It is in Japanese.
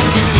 星